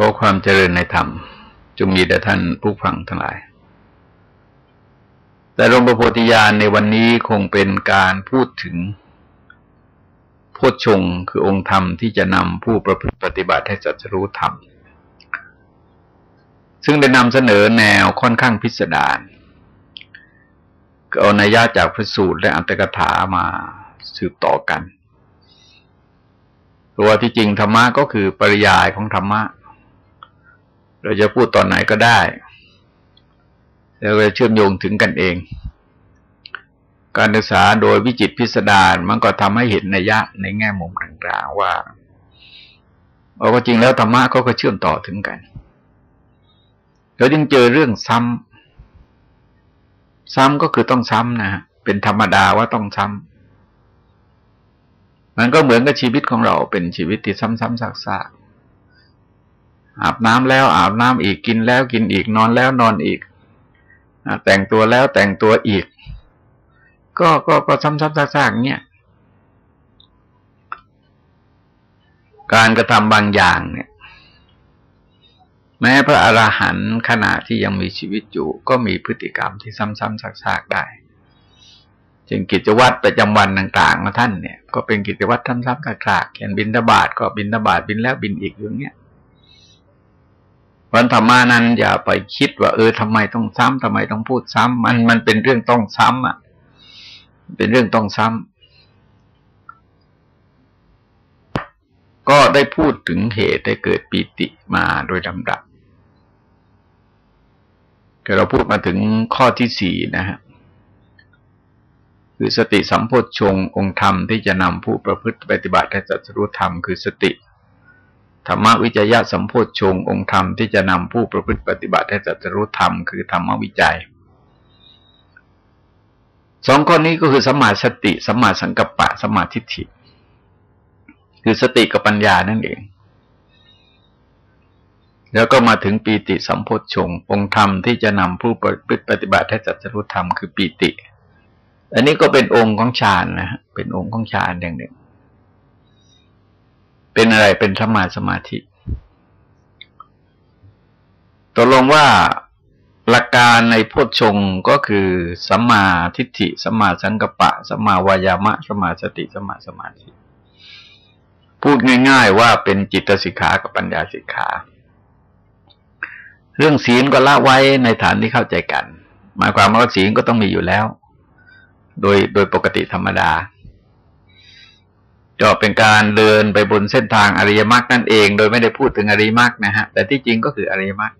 ขอความเจริญในธรรมจงมีแด่ท่านผู้ฟังทั้งหลาย แต่หลวงพระโพธิญาณในวันนี้คงเป็นการพูดถึงโพชงคือองค์ธรรมที่จะนำผู้ประพฤติปฏิบัติให้จัดรู้ธรรม ซึ่งได้นำเสนอแนวค่อนข้างพิสดารก็เอานายาจากพระสูตรและอัตถกถามาสืบต่อกันเพราะว่าที่จริงธรรมะก็คือปริยายของธรรมะ เราจะพูดตอนไหนก็ได้ แล้วจะเชื่อมโยงถึงกันเอง การศึกษาโดยวิจิตพิสดารมันก็ทำให้เห็นในยะในแง่มุมต่างๆว่าเอาก็จริงแล้วธรรมะก็ก็เชื่อมต่อถึงกันแล้วจึงเจอเรื่องซ้ำซ้ำก็คือต้องซ้ำนะเป็นธรรมดาว่าต้องซ้ำมันก็เหมือนกับชีวิตของเราเป็นชีวิตที่ซ้ำๆซาก อาบน้ำแล้วอาบน้ำอีกกินแล้วกินอีกนอนแล้วนอนอีกแต่งตัวแล้วแต่งตัวอีก ก็ก็ก็ซ้ำๆซากๆเนี่ยการกระทำบางอย่างเนี่ย แม้พระอรหันต์ขณะที่ยังมีชีวิตอยู่ ก็มีพฤติกรรมที่ซ้ำๆซากๆได้จึงกิจวัตรประจำวันต่างๆของท่านเนี่ย ก็เป็นกิจวัตรซ้ำๆซากๆเขียนบินทบาทก็บินทบาทบินแล้วบินอีกอย่างเงี้ย วันธรรมานั้นอย่าไปคิดว่าเออทำไมต้องซ้ำทำไมต้องพูดซ้ำมันมันเป็นเรื่องต้องซ้ำอะ เป็นเรื่องต้องซ้ำก็ได้พูดถึงเหตุได้เกิดปีติมาโดยลำดับเราพูดมาถึงข้อที่สี่นะฮะคือสติสัมโพชฌงองค์ธรรมที่จะนำผู้ประพฤติปฏิบัติให้จัดรู้ธรรมคือสติ ธรรมวิจยะสัมโพชฌงองค์ธรรมที่จะนำผู้ประพฤติปฏิบัติให้จัตรู้ธรรมคือธรรมวิจัยสองข้อนี้ก็คือสมาสติสมาสังกัปปะสมาธิฏฐิ คือสติกับปัญญานั่นเอง แล้วก็มาถึงปีติสัมโพชฌงองค์ธรรมที่จะนำผู้ประพฤติปฏิบัติให้จัตรู้ธรรมคือปีติ อันนี้ก็เป็นองค์ของฌานนะเป็นองค์ของฌานอย่างหนึ่ง เป็นอะไรเป็นสมาสมาธิตกลงว่าหลักการในโพชฌงก็คือสัมมาทิฏฐิสัมมาสังกัปปะสัมมาวายามะสัมมาสติสัมมาสมาธิ พูดง่าย ๆ ว่าเป็นจิตสิกขากับปัญญาสิกขาเรื่องศีลก็ละไว้ในฐานที่เข้าใจกัน หมายความว่าศีลก็ต้องมีอยู่แล้ว โดยโดยปกติธรรมดา ก็เป็นการเดินไปบนเส้นทางอริยมรรคนั่นเอง โดยไม่ได้พูดถึงอริยมรรคนะฮะ แต่ที่จริงก็คืออริยมรรค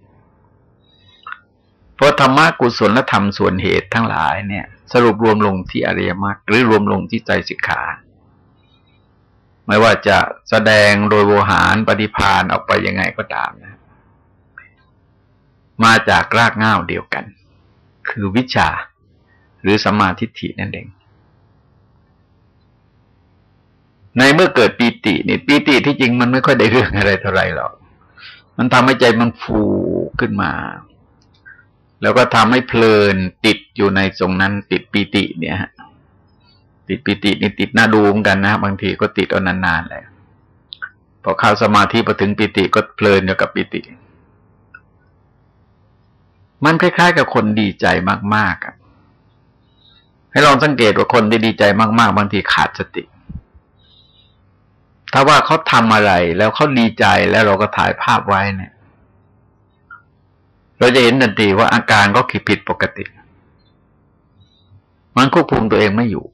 เพราะธรรมะกุศลและธรรมส่วนเหตุทั้งหลายเนี่ย สรุปรวมลงที่อริยมรรคหรือรวมลงที่ใจสิกขา ไม่ว่าจะแสดงโดยโวหารปฏิพานออกไปยังไงก็ตามนะ มาจากรากง่าวเดียวกัน คือวิชาหรือสมาธิฐินั่นเอง ในเมื่อเกิดปีตินี่ปีติที่จริงมันไม่ค่อยได้เรื่องอะไรเท่าไรหรอก มันทำให้ใจมันฟูขึ้นมา แล้วก็ทำให้เพลินติดอยู่ในตรงนั้น ติดปีติ เนี่ยฮะติดปีตินี่ติดหน้าดูเหมือนกันนะบางทีก็ติดเอานานๆเลยพอเข้าสมาธิพอถึงปีติก็เพลินอยู่กับปีติ มันคล้าย ๆ กับคนดีใจมากๆให้ลองสังเกตว่าคนที่ดีใจมาก ๆ บางทีขาดสติ ถ้าว่าเขาทำอะไรแล้วเขาดีใจแล้วเราก็ถ่ายภาพไว้เนี่ย เราจะเห็นทันทีว่าอาการก็คือผิดปกติ มันควบคุมตัวเองไม่อยู่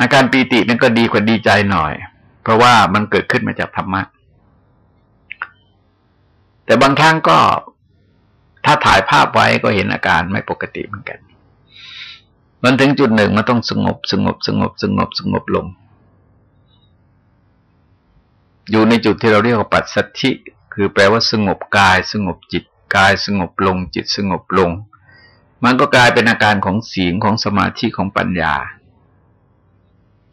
อาการปีตินั่นก็ดีกว่าดีใจหน่อย เพราะว่ามันเกิดขึ้นมาจากธรรมะ แต่บางครั้งก็ถ้าถ่ายภาพไว้ก็เห็นอาการไม่ปกติเหมือนกัน มันถึงจุดหนึ่งมันต้องสงบสงบสงบสงบสงบลง อยู่ในจุดที่เราเรียกว่าปัจสัทธิคือแปลว่าสงบกาย สงบจิตกายสงบลง จิตสงบลง มันก็กลายเป็นอาการของศีลของสมาธิของปัญญา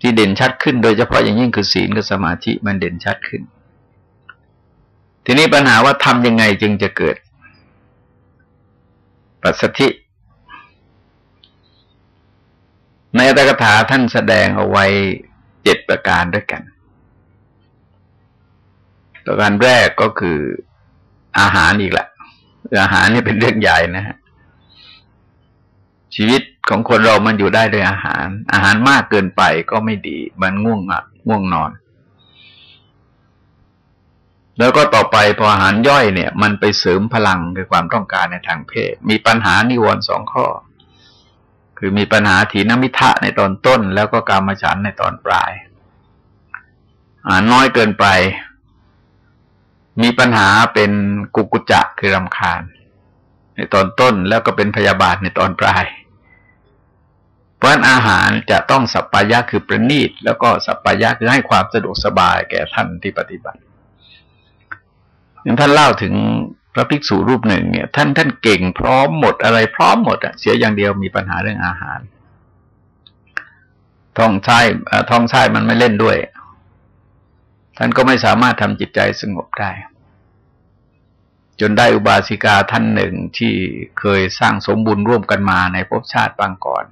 ที่เด่นชัดขึ้นโดยเฉพาะอย่างยิ่งคือศีลกับสมาธิมันเด่นชัดขึ้น ทีนี้ปัญหาว่าทำยังไงจึงจะเกิด ปัจสัทธิในอัตถกถาท่านแสดงเอาไว้เจ็ดประการด้วยกัน ประการแรกก็คืออาหารอีกแหละอาหารนี่เป็นเรื่องใหญ่นะฮะชีวิตของคนเรามันอยู่ได้ด้วยอาหาร อาหารมากเกินไปก็ไม่ดี มันง่วงอะง่วงนอน แล้วก็ต่อไปพออาหารย่อยเนี่ย มันไปเสริมพลังคือความต้องการในทางเพศ มีปัญหานิวรณ์สองข้อ คือมีปัญหาถีนมิทะในตอนต้น แล้วก็กามฉันในตอนปลายอาหารน้อยเกินไป มีปัญหาเป็นกุกุจะคือรำคาญ ในตอนต้นแล้วก็เป็นพยาบาทในตอนปลาย เพราะอาหารจะต้องสัปปายะคือประณีต แล้วก็สัปปายะคือให้ความสะดวกสบายแก่ท่านที่ปฏิบัติอย่างท่านเล่าถึงพระภิกษุรูปหนึ่งเนี่ย ท่านท่านเก่งพร้อมหมดอะไรพร้อมหมดอะเสียอย่างเดียวมีปัญหาเรื่องอาหารท้องไส้ท้องไส้มันไม่เล่นด้วย ท่านก็ไม่สามารถทำจิตใจสงบได้ จนได้อุบาสิกาท่านหนึ่งที่เคยสร้างสมบุญร่วมกันมาในภพชาติบางก่อน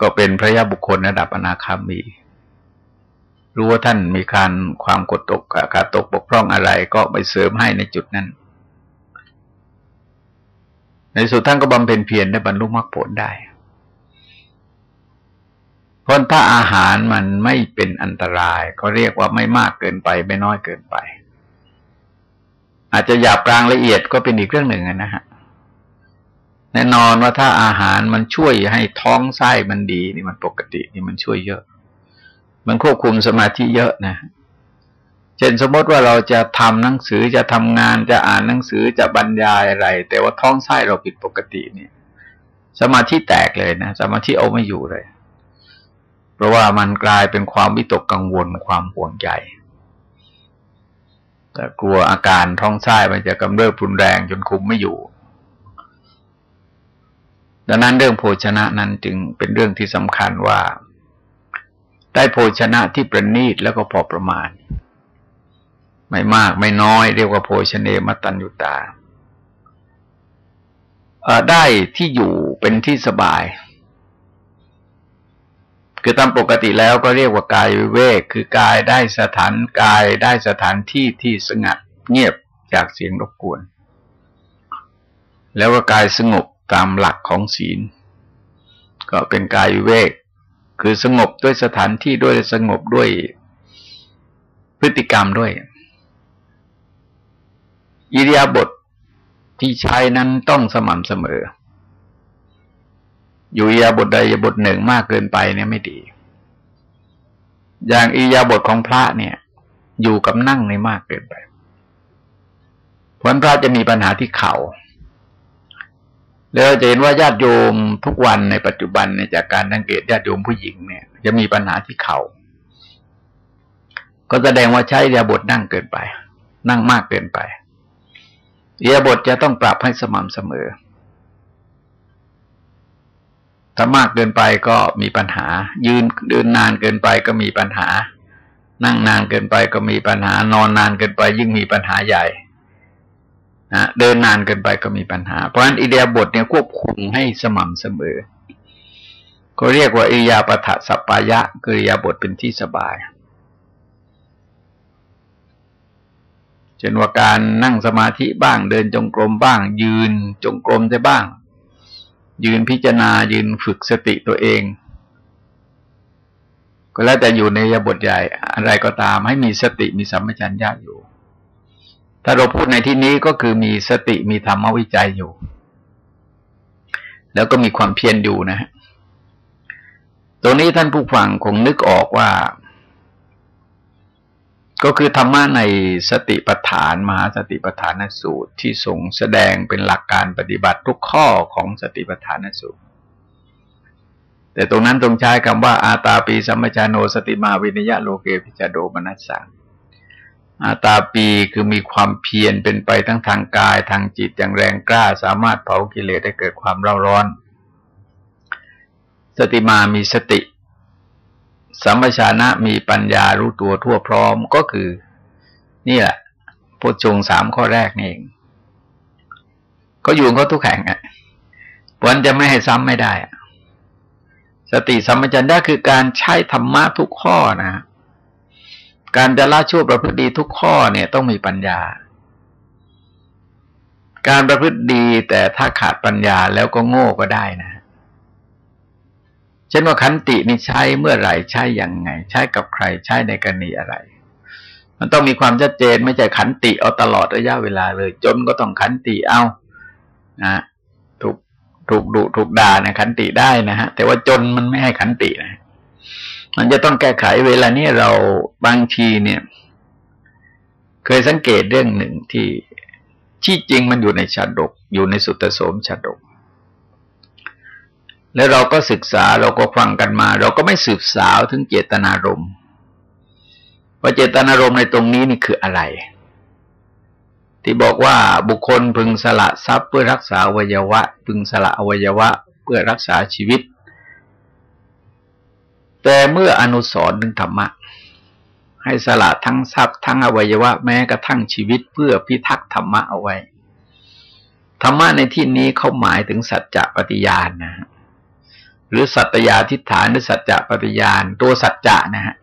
ก็เป็นพระยาบุคคลระดับอนาคามี รู้ว่าท่านมีการความกดตกขาดตกบกพร่องอะไรก็ไปเสริมให้ในจุดนั้น ในสุดท่านก็บำเพ็ญเพียรได้บรรลุมรรคผลได้ ราะถ้าอาหารมันไม่เป็นอันตรายก็เรียกว่าไม่มากเกินไปไม่น้อยเกินไป อาจจะหยาบกลางละเอียดก็เป็นอีกเรื่องหนึ่งนะฮะแน่นอนว่าถ้าอาหารมันช่วยให้ท้องไส้มันดีนี่มันปกตินี่มันช่วยเยอะ มันควบคุมสมาธิเยอะนะ เช่นสมมติว่าเราจะทำหนังสือจะทำงานจะอ่านหนังสือจะบรรยายอะไร แต่ว่าท้องไส้เราผิดปกติเนี่ย สมาธิแตกเลยนะสมาธิเอาไม่อยู่เลย เพราะว่ามันกลายเป็นความวิตกกังวลความห่วงใยแต่กลัวอาการท้องไส้มันจะกำเริบรุนแรงจนคุมไม่อยู่ ดังนั้นเรื่องโภชนะนั้นจึงเป็นเรื่องที่สำคัญว่า ได้โภชนะที่ประณีตแล้วก็พอประมาณ ไม่มากไม่น้อยเรียกว่าโภชเนมตัญญุตาได้ที่อยู่เป็นที่สบาย คือตามปกติแล้วก็เรียกว่ากายวิเวกคือกายได้สถานกายได้สถานที่ที่สงัดเงียบจากเสียงรบกวน แล้วก็กายสงบตามหลักของศีล ก็เป็นกายวิเวก คือสงบด้วยสถานที่ด้วยสงบด้วยพฤติกรรมด้วยอิริยาบถทที่ใช้นั้นต้องสม่ำเสมอ อยู่อิยาบถใดยาบทหนึ่งมากเกินไปเนี่ยไม่ดี อย่างอิยาบถของพระเนี่ย อยู่กับนั่งในมากเกินไปผลพระจะมีปัญหาที่เขา่าแล้วจะเห็นว่าญาติโยมทุกวันในปัจจุบันเนี่ยจากการสังเกตญาติโยมผู้หญิงเนี่ย จะมีปัญหาที่เขา่าก็แสดงว่าใช้ยาบทนั่งเกินไป นั่งมากเกินไปยาบทจะต้องปรับให้สม่ำเสมอ ถ้ามากเกินไปก็มีปัญหา ยืนเดินนานเกินไปก็มีปัญหา นั่งนานเกินไปก็มีปัญหา นอนนานเกินไปยิ่งมีปัญหาใหญ่นะเดินนานเกินไปก็มีปัญหา เพราะฉะนั้นอิเดียบทเนี่ยควบคุมให้สม่ำเสมอก็เรียกว่าอิยาปทะสัปปายะคืออิยาบทเป็นที่สบายเช่นว่าการนั่งสมาธิบ้าง เดินจงกรมบ้าง ยืนจงกรมได้บ้าง ยืนพิจารณายืนฝึกสติตัวเอง ก็แล้วแต่อยู่ในยบทใหญ่อะไรก็ตามให้มีสติมีสัมปชัญญะอยู่ ถ้าเราพูดในที่นี้ก็คือมีสติมีธรรมวิจัยอยู่ แล้วก็มีความเพียรอยู่นะฮะตรงนี้ท่านผู้ฟังคงนึกออกว่า ก็คือธรรมะในสติปัฏฐานมหาสติปัฏฐานสูตรที่ทรงแสดงเป็นหลักการปฏิบัติทุกข้อของสติปัฏฐานสูตร แต่ตรงนั้นตรงใช้คำว่า อาตาปีสัมมจโนสติมาวินยะโลเกพิจโดมนัสสังอาตาปีคือมีความเพียรเป็นไปทั้งทางกายทางจิตอย่างแรงกล้า สามารถเผากิเลสได้เกิดความเร่าร้อน สติมามีสติ สัมปชานะมีปัญญารู้ตัวทั่วพร้อมก็คือ นี่แหละพุทธงสามข้อแรกนี่เอง ก็อยู่เขาทุกแห่งอะวันจะไม่ให้ซ้ำไม่ได้ สติสัมปชัญญะคือการใช้ธรรมะทุกข้อนะ การจะละชั่วประพฤติดีทุกข้อเนี่ยต้องมีปัญญา การประพฤติดีแต่ถ้าขาดปัญญาแล้วก็โง่ก็ได้นะ เช่นว่าขันตินี่ใช้เมื่อไหร่ใช้อย่างไง ใช้กับใครใช้ในกรณีอะไร มันต้องมีความชัดเจนไม่ใช่ขันติเอาตลอดระยะเวลาเลย จนก็ต้องขันติเอานะถูกถูกดุถูกด่านะขันติได้นะฮะ แต่ว่าจนมันไม่ให้ขันตินะ มันจะต้องแก้ไขเวลานี้เราบางทีเนี่ย เคยสังเกตเรื่องหนึ่งที่ที่จริงมันอยู่ในชาดกอยู่ในสุตโสมชาดก แล้วเราก็ศึกษาเราก็ฟังกันมา เราก็ไม่สืบสาวถึงเจตนารมณ์ว่าเจตนารมณ์ในตรงนี้นี่คืออะไร ที่บอกว่าบุคคลพึงสละทรัพย์เพื่อรักษาอวัยวะ พึงสละอวัยวะ เพื่อรักษาชีวิต แต่เมื่ออนุสรถึงธรรมะ ให้สละทั้งทรัพย์ทั้งอวัยวะแม้กระทั่งชีวิตเพื่อพิทักษ์ธรรมะเอาไว้ธรรมะในที่นี้เขาหมายถึงสัจจะปฏิญาณนะ หรือสัตยาทิฏฐานหรือสัจจะปฏิญาณ ตัวสัจจะนะฮะ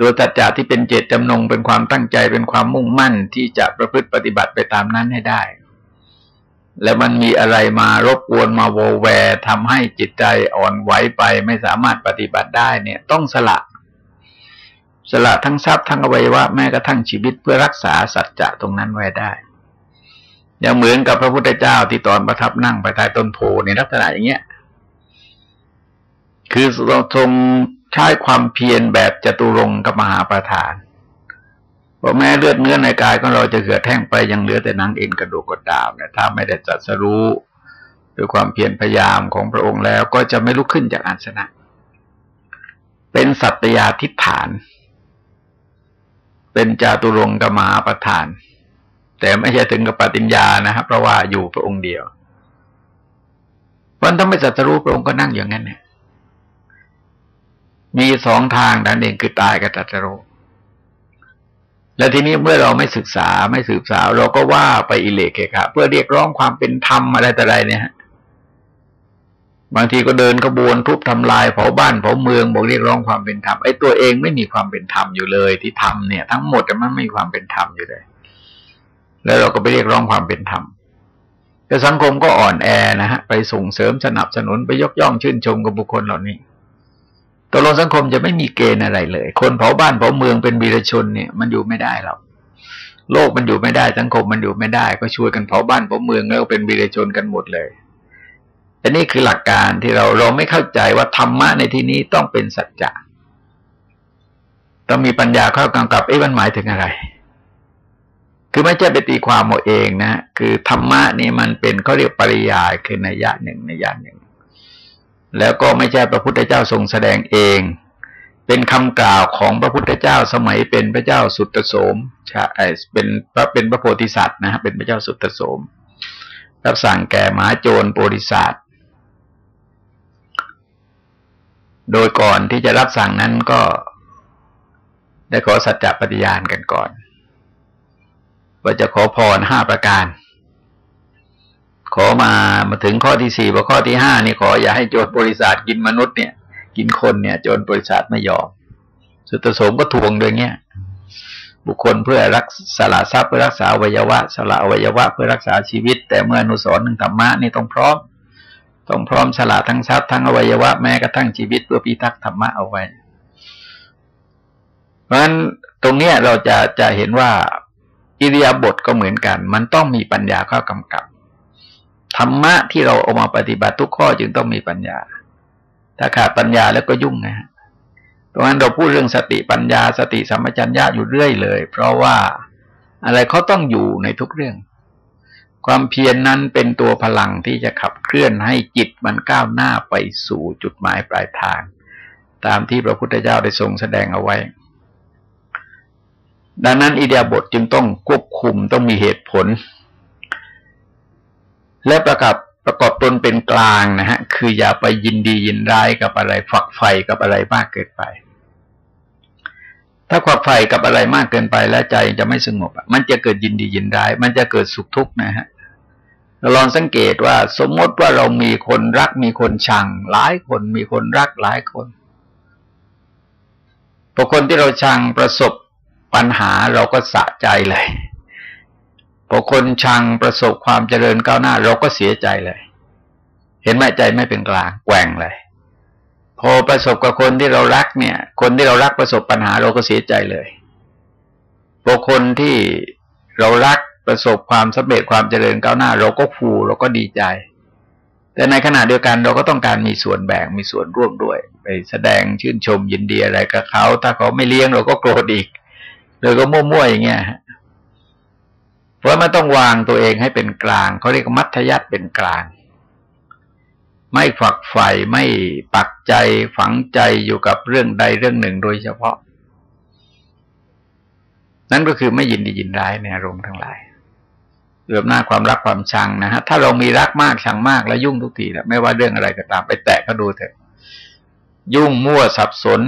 ตัวสัจจะที่เป็นเจตจำนงเป็นความตั้งใจเป็นความมุ่งมั่นที่จะประพฤติปฏิบัติไปตามนั้นให้ได้ แล้วมันมีอะไรมารบกวนมาโวแวร์ทำให้จิตใจอ่อนไหวไปไม่สามารถปฏิบัติได้เนี่ย ต้องสละ สละทั้งทรัพย์ทั้งอวัยวะแม้กระทั่งชีวิตเพื่อรักษาสัจจะตรงนั้นไว้ได้อย่างเหมือนกับพระพุทธเจ้าที่ตอนประทับนั่งไปใต้ต้นโพในลักษณะอย่างเงี้ย คือทรงใช้ความเพียรแบบจตุรงกับมหาประธานพราะแม้เลือดเนื้อในกายของเราจะเกิดแห้งไปยังเหลือแต่นังเอ็นกระดูกกระดาบเนี่ยถ้าไม่ได้จัดสรู้ด้วยความเพียรพยายามของพระองค์แล้วก็จะไม่ลุกขึ้นจากอาสนะ เป็นสัตยาทิฏฐาน เป็นจาตุรงกมาประธาน แต่ไม่ใช่ถึงกับปฏิญญานะครับเพราะว่าอยู่พระองค์เดียววันต้องไม่จัดสรู้พระองค์ก็นั่งอย่างนั้นเนี่ย มีสองทางนั่นเองคือตายกับจัดสรู้แล้วทีนี้เมื่อเราไม่ศึกษาไม่สืบสาว เราก็ว่าไปอิเลกเกะเพื่อเรียกร้องความเป็นธรรมอะไรแต่ไรเนี่ยบางทีก็เดินขบวนทุบทำลายเผาบ้านเผาเมืองบอกเรียกร้องความเป็นธรรมไอ้ตัวเองไม่มีความเป็นธรรมอยู่เลย ที่ทำเนี่ย ทั้งหมดมันไม่มีความเป็นธรรมอยู่เลย แล้วเราก็ไปเรียกร้องความเป็นธรรมแต่สังคมก็อ่อนแอนะฮะไปส่งเสริมสนับสนุนไปยกย่องชื่นชมกับบุคคลเหล่านี้ ตัวลงสังคมจะไม่มีเกณฑ์อะไรเลย คนเผาบ้านเผาเมืองเป็นวีรชนเนี่ยมันอยู่ไม่ได้หรอกโลกมันอยู่ไม่ได้สังคมมันอยู่ไม่ได้ ก็ช่วยกันเผาบ้านเผาเมืองแล้วเป็นวีรชนกันหมดเลยอันนี้คือหลักการที่เราเราไม่เข้าใจว่าธรรมะในที่นี้ต้องเป็นสัจจะต้องมีปัญญาเข้ากำกับเอ๊ะมันหมายถึงอะไร คือไม่ใช่ไปตีความเอาเองนะ คือธรรมะนี่มันเป็นเขาเรียกปริยายคือในยะหนึ่งในยะหนึ่ง แล้วก็ไม่ใช่พระพุทธเจ้าทรงแสดงเอง เป็นคำกล่าวของพระพุทธเจ้าสมัยเป็นพระเจ้าสุตโสมช่เป็นพระเป็นพระโพธิสัตว์นะฮะเป็นพระเจ้าสุตโสม รับสั่งแก่มหาโจรโพธิสัตว์โดยก่อนที่จะรับสั่งนั้นก็ได้ขอสัจจะปฏิญาณกันก่อน ว่าจะขอพรห้าประการ ขอมามาถึงข้อที่สี่พอข้อที่ห้านี่ขออย่าให้โจรบริษัทกินมนุษย์เนี่ย กินคนเนี่ย โจรบริษัทไม่ยอม สุตสมก็ทวงด้วยเงี้ยบุคคลเพื่อรักสละทรัพย์เพื่อรักษาอวัยวะ สละอวัยวะ เพื่อรักษาชีวิต แต่เมื่ออนุสรหนึ่งธรรมะนี่ต้องพร้อม ต้องพร้อมสละทั้งทรัพย์ทั้งอวัยวะแม้กระทั่งชีวิตเพื่อพิทักษ์ธรรมะเอาไว้ เพราะฉะนั้นตรงเนี้ยเราจะจะเห็นว่าอิริยาบถก็เหมือนกัน มันต้องมีปัญญาเข้ากำกับ ธรรมะที่เราเอามาปฏิบัติทุกข้อจึงต้องมีปัญญา ถ้าขาดปัญญาแล้วก็ยุ่งนะฮะเพราะฉะนั้นเราพูดเรื่องสติปัญญาสติสัมปชัญญะอยู่เรื่อยเลย เพราะว่าอะไรเขาต้องอยู่ในทุกเรื่อง ความเพียรนนั้นเป็นตัวพลังที่จะขับเคลื่อนให้จิตมันก้าวหน้าไปสู่จุดหมายปลายทาง ตามที่พระพุทธเจ้าได้ทรงแสดงเอาไว้ ดังนั้นอิเดียบทจึงต้องควบคุมต้องมีเหตุผล และประกับประกอบตนเป็นกลางนะฮะ คืออย่าไปยินดียินร้ายกับอะไร ฝักใฝ่กับอะไรมากเกินไป ถ้าฝักใฝ่กับอะไรมากเกินไป แล้วใจจะไม่สงบมันจะเกิดยินดียินร้าย มันจะเกิดสุขทุกข์นะฮะเราลองสังเกตว่า สมมติว่าเรามีคนรัก มีคนชัง หลายคนมีคนรักหลายคนพพอคนที่เราชังประสบปัญหาเราก็สะใจเลย พอคนชังประสบความเจริญก้าวหน้า เราก็เสียใจเลย เห็นไหมใจไม่เป็นกลางแกว่งเลย พอประสบกับคนที่เรารักเนี่ย คนที่เรารักประสบปัญหาเราก็เสียใจเลยพอคนที่เรารักประสบความสำเร็จความเจริญก้าวหน้า เราก็ฟูเราก็ดีใจ แต่ในขณะเดียวกันเราก็ต้องการมีส่วนแบ่งมีส่วนร่วมด้วย ไปแสดงชื่นชมยินดีอะไรกับเขา ถ้าเขาไม่เลี้ยงเราก็โกรธอีกเลยก็มั่วๆอย่างเงี้ย เพราะมันต้องวางตัวเองให้เป็นกลาง เขาเรียกมัธยัติเป็นกลาง ไม่ฝักใฝ่ไม่ปักใจฝังใจอยู่กับเรื่องใดเรื่องหนึ่งโดยเฉพาะ นั่นก็คือไม่ยินดียินร้ายในอารมณ์ทั้งหลายเรื่อหน้าความรักความชังนะฮะถ้าเรามีรักมากชังมากแล้วยุ่งทุกทีแล้วไม่ว่าเรื่องอะไรก็ตามไปแตะก็ดูเถอะ ยุ่งมั่วสับสน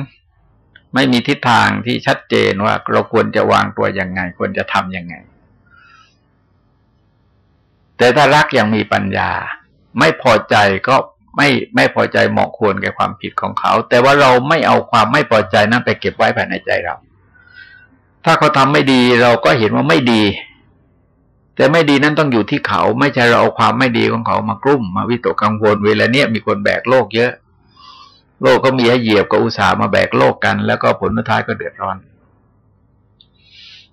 ไม่มีทิศทางที่ชัดเจนว่าเราควรจะวางตัวยังไง ควรจะทำยังไง แต่ถ้ารักอย่างมีปัญญา ไม่พอใจก็ไม่ไม่พอใจเหมาะควรแก่ความผิดของเขา แต่ว่าเราไม่เอาความไม่พอใจนั้นไปเก็บไว้ภายในใจเรา ถ้าเขาทำไม่ดีเราก็เห็นว่าไม่ดี แต่ไม่ดีนั้นต้องอยู่ที่เขา ไม่ใช่เราเอาความไม่ดีของเขามากลุ่ม มาวิตกกังวลเวลาเนี้ยมีคนแบกโลกเยอะ โลกก็มีให้เหยียบกับอุตส่าห์มาแบกโลกกัน แล้วก็ผลท้ายก็เดือดร้อน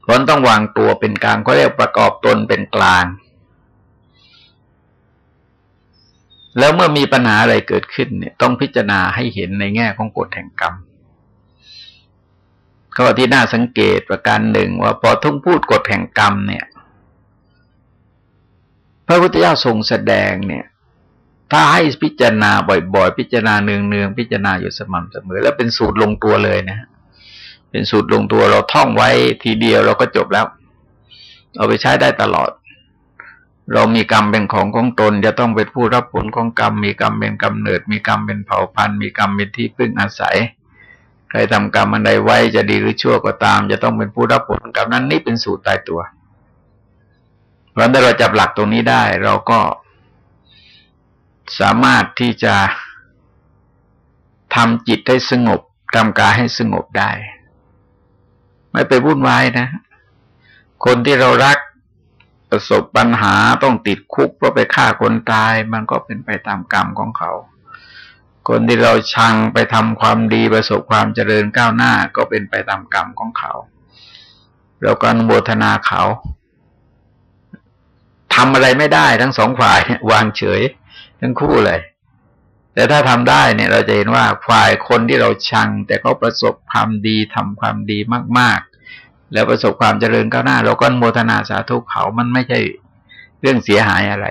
ผลต้องวางตัวเป็นกลางก็เรียกประกอบตนเป็นกลาง แล้วเมื่อมีปัญหาอะไรเกิดขึ้นเนี่ย ต้องพิจารณาให้เห็นในแง่ของกฎแห่งกรรมข้อที่น่าสังเกตประการหนึ่งว่าพอทุ่งพูดกฎแห่งกรรมเนี่ย พระพุทธเจ้าทรงแสดงเนี่ย ถ้าให้พิจารณาบ่อยๆ พิจารณาเนืองๆพิจารณาอยู่สม่ำเสมอ แล้วเป็นสูตรลงตัวเลยนะ เป็นสูตรลงตัวเราท่องไว้ทีเดียวเราก็จบแล้ว เอาไปใช้ได้ตลอด เรามีกรรมเป็นของของตน จะต้องเป็นผู้รับผลของกรรม มีกรรมเป็นกำเนิด มีกรรมเป็นเผ่าพันธุ์ มีกรรมเป็นที่พึ่งอาศัย ใครทำกรรมอันใดไว้จะดีหรือชั่วก็ตาม จะต้องเป็นผู้รับผลกรรมนั้นนี่เป็นสูตรตายตัว เพราะถ้าเราจับหลักตรงนี้ได้ เราก็สามารถที่จะทำจิตให้สงบทำกายให้สงบได้ ไม่ไปวุ่นวายนะ คนที่เรารัก ประสบปัญหาต้องติดคุกเพราะไปฆ่าคนตาย มันก็เป็นไปตามกรรมของเขา คนที่เราชังไปทำความดีประสบความเจริญก้าวหน้าก็เป็นไปตามกรรมของเขา เราก็อนโมทนาเขาทำอะไรไม่ได้ทั้งสองฝ่าย วางเฉย ทั้งคู่เลย แต่ถ้าทำได้เนี่ย เราจะเห็นว่าฝ่ายคนที่เราชัง แต่เขาประสบความดีทำความดีมาก แล้วประสบความเจริญก้าวหน้า เราก็โมทนาสาธุเขามันไม่ใช่เรื่องเสียหายอะไร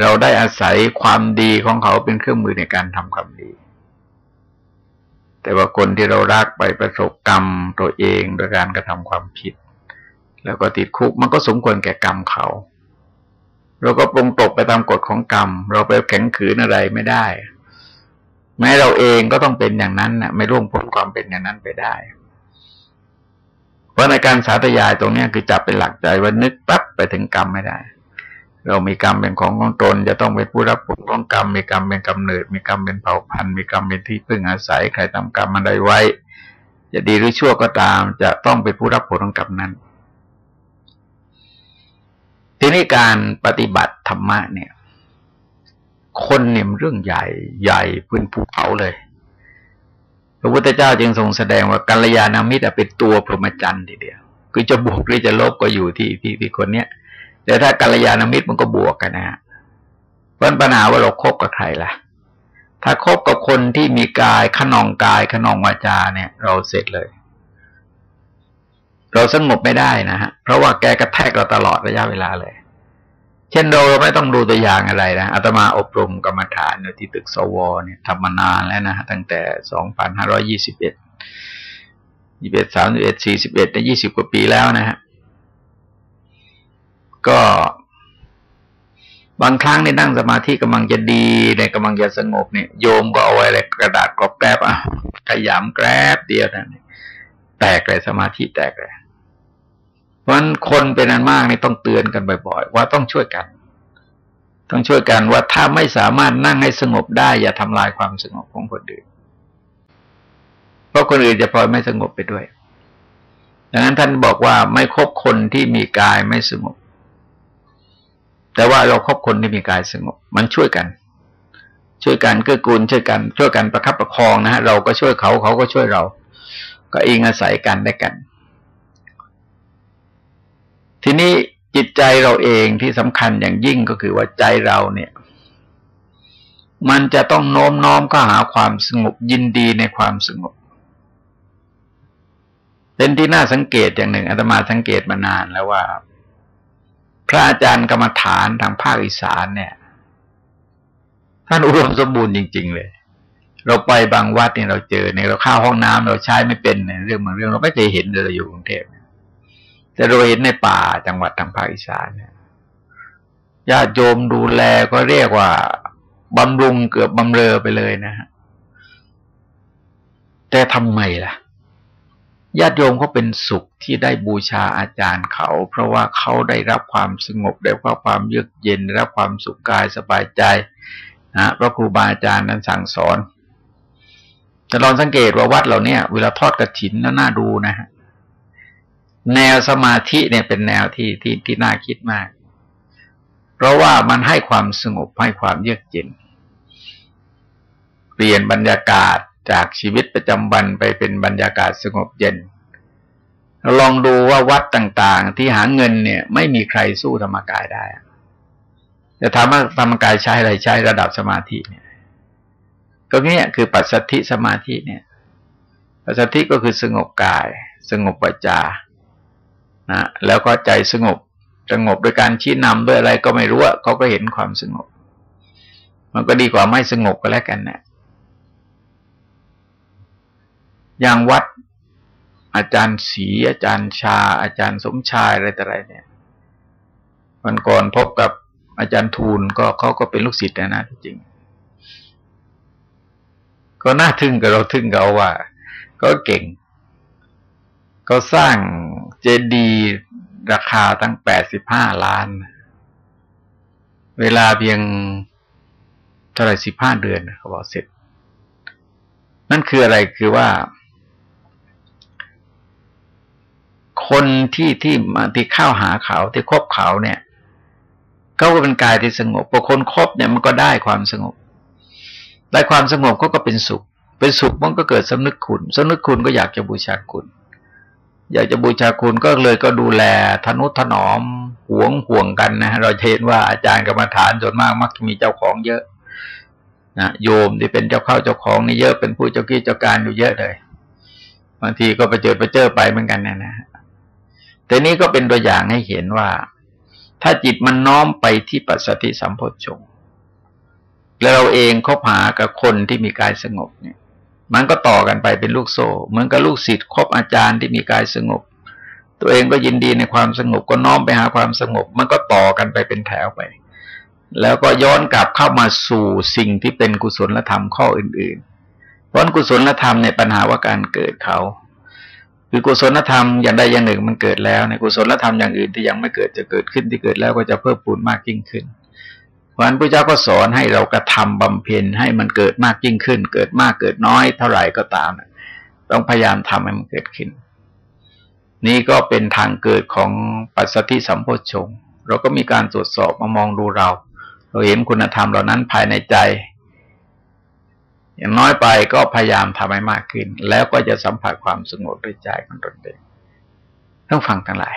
เราได้อาศัยความดีของเขาเป็นเครื่องมือในการทำความดี แต่ว่าคนที่เรารักไปประสบกรรมตัวเองโดยการกระทำความผิด แล้วก็ติดคุกมันก็สมควรแก่กรรมเขาเราก็ปรงตกไปตามกฎของกรรม เราไปแข็งขืนอะไรไม่ได้ แม้เราเองก็ต้องเป็นอย่างนั้นนะไม่ร่วงพ้นความเป็นอย่างนั้นไปได้ เพราะในการสาธยายตรงนี้คือจับเป็นหลักใจว่านึกปั๊บไปถึงกรรมไม่ได้ เรามีกรรมเป็นของของตน จะต้องเป็นผู้รับผลของกรรม มีกรรมเป็นกำเนิด มีกรรมเป็นเผ่าพันธุ์มีกรรมเป็นที่พึ่งอาศัยใครทำกรรมอะไรไว้ จะดีหรือชั่วก็ตาม จะต้องเป็นผู้รับผลของกรรมนั้น ทีนี้การปฏิบัติธรรมะเนี่ย คนเนี่ยเรื่องใหญ่ใหญ่พื้นภูเขาเลย ระพุทธเจ้าจึงทรงแสดงว่ากัลยาณมิตรเป็นตัวพรหมจรรย์ทีเดียว คือจะบวกหรือจะลบก็อยู่ที่ที่ที่คนเนี้ยแต่ถ้ากัลยาณมิตรมันก็บวกกันนะฮะเพราะปัญหาว่าเราครบกับใครล่ะ ถ้าคบกับคนที่มีกายขนองกายขนองวาจาเนี่ย เราเสร็จเลย เราสงบไม่ได้นะฮะเพราะว่าแกกระแทกเราตลอดระยะเวลาเลย เช่นเราไม่ต้องดูตัวอย่างอะไรนะอาตมาอบรมกรรมฐานที่ตึกสวเนี่ยทำมานานแล้วนะตั้งแต่สองพันห้าร้อยี่สิบเอ็ดยี่สิบเอ็ดสามสิบเอ็ดสี่สิบเอ็ดในยี่สิบกว่าปีแล้วนะฮะก็บางครั้งในนั่งสมาธิกำลังจะดีในกำลังจะสงบเนี่ยโยมก็เอาไว้เลยกระดาษกรอบแกรบอะขยำแกรบเดียวนั่นแตกเลยสมาธิแตกเลย เพราะฉะนั้นคนเป็นอันมากนี่ต้องเตือนกันบ่อย ๆ ว่าต้องช่วยกัน ต้องช่วยกันว่าถ้าไม่สามารถนั่งให้สงบได้ อย่าทำลายความสงบของคนอื่น เพราะคนอื่นจะพลอยไม่สงบไปด้วยดังนั้นท่านบอกว่าไม่คบคนที่มีกายไม่สงบ แต่ว่าเราครบคนที่มีกายสงบ มันช่วยกัน ช่วยกันเกื้อกูลช่วยกัน ช่วยกันประคับประคองนะฮะเราก็ช่วยเขาเขาก็ช่วยเรา ก็อิงอาศัยกันได้กัน ทีนี้จิตใจเราเองที่สำคัญอย่างยิ่งก็คือว่าใจเราเนี่ย มันจะต้องโน้มน้อมก็หาความสงบยินดีในความสงบ เป็นที่น่าสังเกตอย่างหนึ่งอาตมาสังเกตมานานแล้วว่า พระอาจารย์กรรมฐานทางภาคอีสานเนี่ย ท่านอุดมสมบูรณ์จริง ๆ เลย เราไปบางวัดเนี่ยเราเจอเนี่ยเราเข้าห้องน้ำเราใช้ไม่เป็นเนี่ยเรื่องบางเรื่องเราไม่เคยเห็นเลยเราอยู่กรุงเทพ แต่เราเห็นในป่าจังหวัดทางภาคอีสานเนี่ยญาติโยมดูแลก็เรียกว่าบำรุงเกือบบำเรอไปเลยนะฮะแต่ทำไมล่ะญาติโยมเขาเป็นสุขที่ได้บูชาอาจารย์เขา เพราะว่าเขาได้รับความสงบได้รับความเยือกเย็นได้รับความสุขกายสบายใจนะพระครูบาอาจารย์นั้นสั่งสอนแต่ลองสังเกตว่าวัดเราเนี่ย เวลาทอดกระถินน่าดูนะฮะ แนวสมาธิเนี่ยเป็นแนวที่ที่ที่น่าคิดมาก เพราะว่ามันให้ความสงบให้ความเยือกเย็น เปลี่ยนบรรยากาศจากชีวิตประจำวันไปเป็นบรรยากาศสงบเย็นเราลองดูว่าวัดต่างๆ ที่หาเงินเนี่ย ไม่มีใครสู้ธรรมกายได้จะถามว่าธรรมกายใช้อะไรใช้ระดับสมาธิเนี่ยก็เนี้ยคือปัจสัทธิสมาธิเนี่ย ปัจสัทธิก็คือสงบกาย สงบปัจจา นะแล้วก็ใจสงบสงบโดยการชี้นำด้วยอะไรก็ไม่รู้เขาก็เห็นความสงบ มันก็ดีกว่าไม่สงบก็แล้วกันเนะอย่างวัดอาจารย์ศรีอาจารย์ชา อาจารย์สมชายอะไรต่ออะไรเนี่ยวันก่อนพบกับอาจารย์ทูลก็เขาก็เป็นลูกศิษย์นะนะจริง ก็น่าทึ่งกับเราทึ่งกับว่า ก็เก่ง ก็สร้างเจดีย์ราคาตั้งแปดสิบห้าล้าน เวลาเพียงเท่าไรสิบห้าเดือนเขาบอกเสร็จ นั่นคืออะไรคือว่า คนที่ที่มาที่เข้าหาเขาที่คบเขาเนี่ยเขาก็เป็นกายที่สงบพอคนคบเนี่ยมันก็ได้ความสงบ ได้ความสงบก็ก็เป็นสุข เป็นสุขมันก็เกิดสำนึกคุณสำนึกคุณก็อยากจะบูชาคุณ อยากจะบูชาคุณก็เลยก็ดูแลทนุถนอมหวงห่วงกันนะเราเห็นว่าอาจารย์กรรมฐานส่วนมากมักจะมีเจ้าของเยอะนะโยมที่เป็นเจ้าเข้าเจ้าของนี่เยอะเป็นผู้เจ้ากี้เจ้าการอยู่เยอะเลยบางทีก็ไปเจอไปเจอไปเหมือนกันนะนะแต่นี้ก็เป็นตัวอย่างให้เห็นว่า ถ้าจิตมันน้อมไปที่ปัสสติสัมโพชฌงแล้วเราเองคบหากับคนที่มีกายสงบเนี่ย มันก็ต่อกันไปเป็นลูกโซ่ เหมือนกับลูกศิษย์คบอาจารย์ที่มีกายสงบ ตัวเองก็ยินดีในความสงบก็น้อมไปหาความสงบ มันก็ต่อกันไปเป็นแถวไป แล้วก็ย้อนกลับเข้ามาสู่สิ่งที่เป็นกุศลธรรมข้ออื่นๆ เพราะกุศลธรรมในปัญหาว่าการเกิดเขาคือกุศลธรรมอย่างใดอย่างหนึ่งมันเกิดแล้วในกุศลธรรมอย่างอื่นที่ยังไม่เกิดจะเกิดขึ้นที่เกิดแล้วก็จะเพิ่มปูนมากยิ่งขึ้น เพราะนั้นพระเจ้าก็สอนให้เรากระทำบำเพ็ญให้มันเกิดมากยิ่งขึ้น เกิดมากเกิดน้อยเท่าไหร่ก็ตามต้องพยายามทำให้มันเกิดขึ้น นี่ก็เป็นทางเกิดของปัสสติสัมโพชงเราก็มีการตรวจสอบมามองดูเรา เราเห็นคุณธรรมเหล่านั้นภายในใจ อย่างน้อยไปก็พยายามทำให้มากขึ้น แล้วก็จะสัมผัสความสงบด้วยใจของตนเองต้องฟังทั้งหลาย